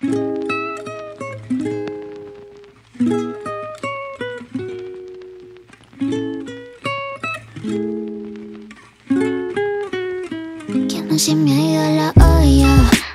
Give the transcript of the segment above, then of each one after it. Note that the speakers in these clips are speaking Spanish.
Que no se me ha ido la olla.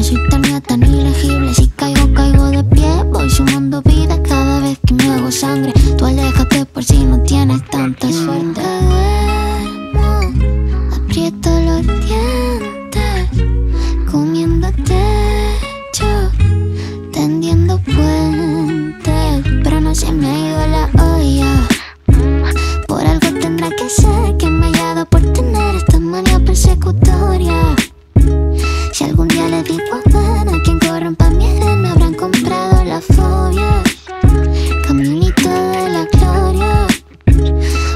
Ingle. Soy tan mía, tan ilegible. Si caigo, caigo de pie. Voy sumando vida cada vez que me hago sangre. Tú aléjate por si no tienes tanta suerte. Duermo, aprieto los dientes, comiendo techo, tendiendo puentes. Pero no se me ha ido la olla. Por algo tendrá que ser que me haya dado por tener esta manía persecutoria. Si algún día le digo a a quien corrompa mi me habrán comprado la fobia. Caminito de la gloria.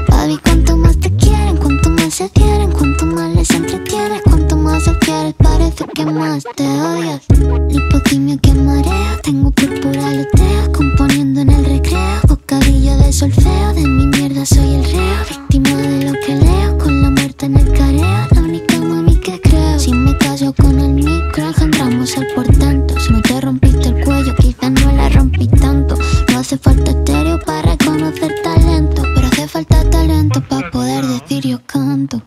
Baby, cuanto más te quieren, cuanto más se adhieren, cuanto más les entretienes, cuanto más se quieres, parece que más te odias. Lipotimia que marea, tengo púrpura componiendo el portento. Si no te rompiste el cuello, quizás no la rompí tanto. No hace falta estéreo para reconocer talento, pero hace falta talento para poder decir yo canto.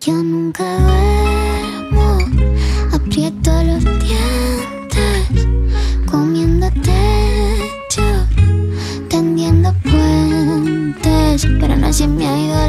Yo nunca duermo, aprieto los dientes, comiendo techo, tendiendo puentes, pero no se me ha ido